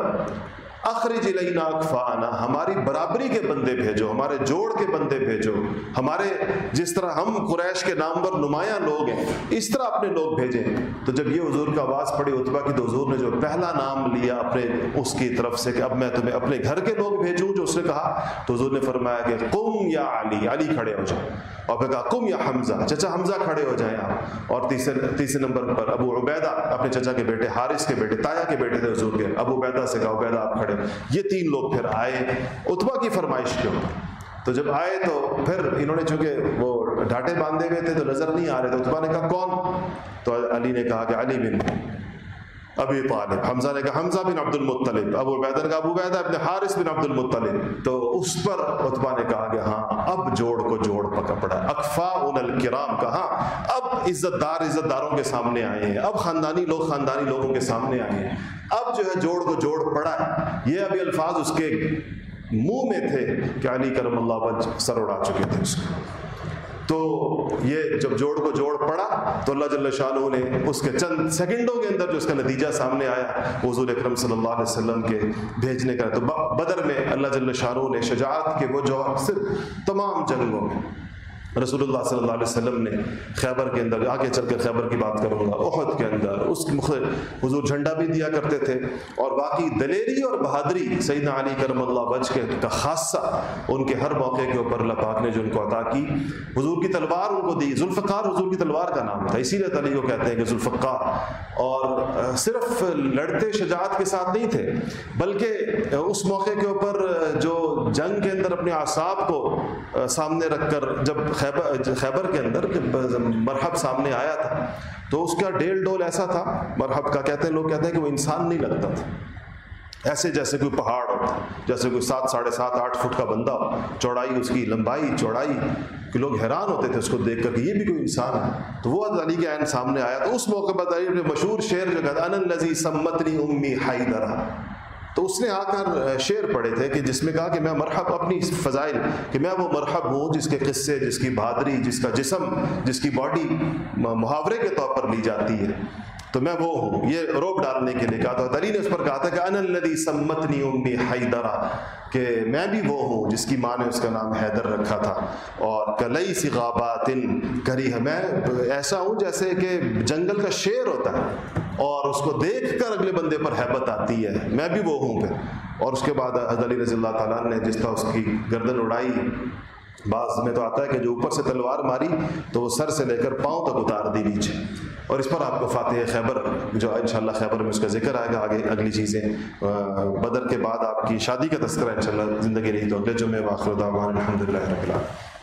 [SPEAKER 1] اخرج الینا اکفانا، ہماری برابری کے بندے بھیجو، ہمارے جوڑ کے بندے بھیجو، ہمارے جس طرح ہم قریش کے نام پر نمایاں لوگ ہیں، اس طرح اپنے لوگ بھیجیں۔ تو جب یہ حضور کا آواز پڑی اتبا کی، تو حضور نے جو پہلا نام لیا اپنے، اس کی طرف سے کہ اب میں تمہیں اپنے گھر کے لوگ بھیجوں، جو اس نے کہا، تو حضور نے فرمایا کہ قم یا علی علی کھڑے ہو جاؤ۔ اور پھر کہا کم یا حمزہ، چچا حمزہ کھڑے ہو جائیں آپ۔ اور تیسرے تیسرے نمبر پر ابو عبیدہ، اپنے چچا کے بیٹے، حارث کے بیٹے، تایا کے بیٹے تھے حضور کے۔ ابو عبیدہ سے کہا، عبیدہ آپ کھڑے یہ تین لوگ پھر آئے اتبا کی فرمائش کے اوپر۔ تو جب آئے تو پھر انہوں نے چونکہ وہ ڈھاٹے باندھے ہوئے تھے تو نظر نہیں آ رہے تھے اتبا نے کہا، کون؟ تو علی نے کہا کہ علی بن ابی طالب۔ حمزہ نے کہا، حمزہ بن عبد المطلب، ابو عبیدہ نے کہا، ابو عبیدہ ابن حارث بن عبد المطلب۔ تو اس پر عتبہ نے کہا کہ ہاں اب جوڑ کو جوڑ پکا پڑا۔ اکفا ان الکرام کہا اب عزت دار عزت داروں کے سامنے آئے ہیں۔ اب خاندانی لوگ خاندانی لوگوں کے سامنے آئے ہیں۔ اب جو ہے جوڑ کو جوڑ پڑا۔ ہے یہ ابھی الفاظ اس کے منہ میں تھے کہ علی کرم اللہ بج سر اڑا چکے تھے اس کو۔ تو یہ جب جوڑ کو جوڑ پڑا تو اللہ جل شاہ نے اس کے چند سیکنڈوں کے اندر جو اس کا نتیجہ سامنے آیا، حضور اکرم صلی اللہ علیہ وسلم کے بھیجنے کا۔ تو بدر میں اللہ جل شاہ نے شجاعت کے وہ جواب صرف تمام جنگوں میں رسول اللہ صلی اللہ علیہ وسلم نے خیبر کے اندر، آگے چل کر خیبر کی بات کروں گا، احد کے اندر، اس مختلف حضور جھنڈا بھی دیا کرتے تھے۔ اور باقی دلیری اور بہادری، سیدنا علی کرم اللہ بچ کے کا خاصہ ان کے ہر موقع کے اوپر اللہ پاک نے جو ان کو عطا کی، حضور کی تلوار ان کو دی۔ ذوالفقار حضور کی تلوار کا نام تھا، اسی لیے علی کو کہتے ہیں کہ ذوالفقار۔ اور صرف لڑتے شجاعت کے ساتھ نہیں تھے، بلکہ اس موقع کے اوپر جو جنگ کے اندر اپنے اعصاب کو سامنے رکھ کر جب خیبر خیبر کے اندر جب مرحب سامنے آیا تھا، تو اس کا ڈیل ڈول ایسا تھا، مرحب کا کہتے ہیں، لوگ کہتے ہیں کہ وہ انسان نہیں لگتا تھا۔ ایسے جیسے کوئی پہاڑ ہوتا جیسے کوئی سات، ساڑھے سات، آٹھ فٹ کا بندہ ہو، چوڑائی اس کی لمبائی، چوڑائی، کہ لوگ حیران ہوتے تھے اس کو دیکھ کر کہ یہ بھی کوئی انسان ہے۔ تو وہ علی کے عین سامنے آیا، تو اس موقع پر علی نے مشہور شعر جو کہتا ان الزی سمتنی امی ہائی درا تو اس نے آ کر شعر پڑھے تھے کہ جس میں کہا کہ میں مرحب اپنی فضائل، کہ میں وہ مرحب ہوں جس کے قصے، جس کی بہادری، جس کا جسم، جس کی باڈی محاورے کے طور پر لی جاتی ہے۔ تو میں وہ ہوں یہ روپ ڈالنے کے لیے کہا تھا علی نے اس پر کہا تھا کہ ان الدی سمتنی امی حیدرا، کہ میں بھی وہ ہوں جس کی ماں نے اس کا نام حیدر رکھا تھا۔ اور کلئی سی کری ہے میں ایسا ہوں جیسے کہ جنگل کا شیر ہوتا ہے اور اس کو دیکھ کر اگلے بندے پر حیبت آتی ہے۔ میں بھی وہ ہوں پھر۔ اور اس کے بعد حضرت علی رضی اللہ تعالیٰ نے جس طرح اس کی گردن اڑائی، بعض میں تو آتا ہے کہ جو اوپر سے تلوار ماری تو وہ سر سے لے کر پاؤں تک اتار دی نیچے۔ اور اس پر آپ کو فاتح خیبر جو انشاءاللہ خیبر میں اس کا ذکر آئے گا، آگے اگلی چیزیں بدر کے بعد آپ کی شادی کا تذکرہ انشاءاللہ زندگی رہی تو اگلے جمعے واخر دعوان الحمد للہ رب العالمین۔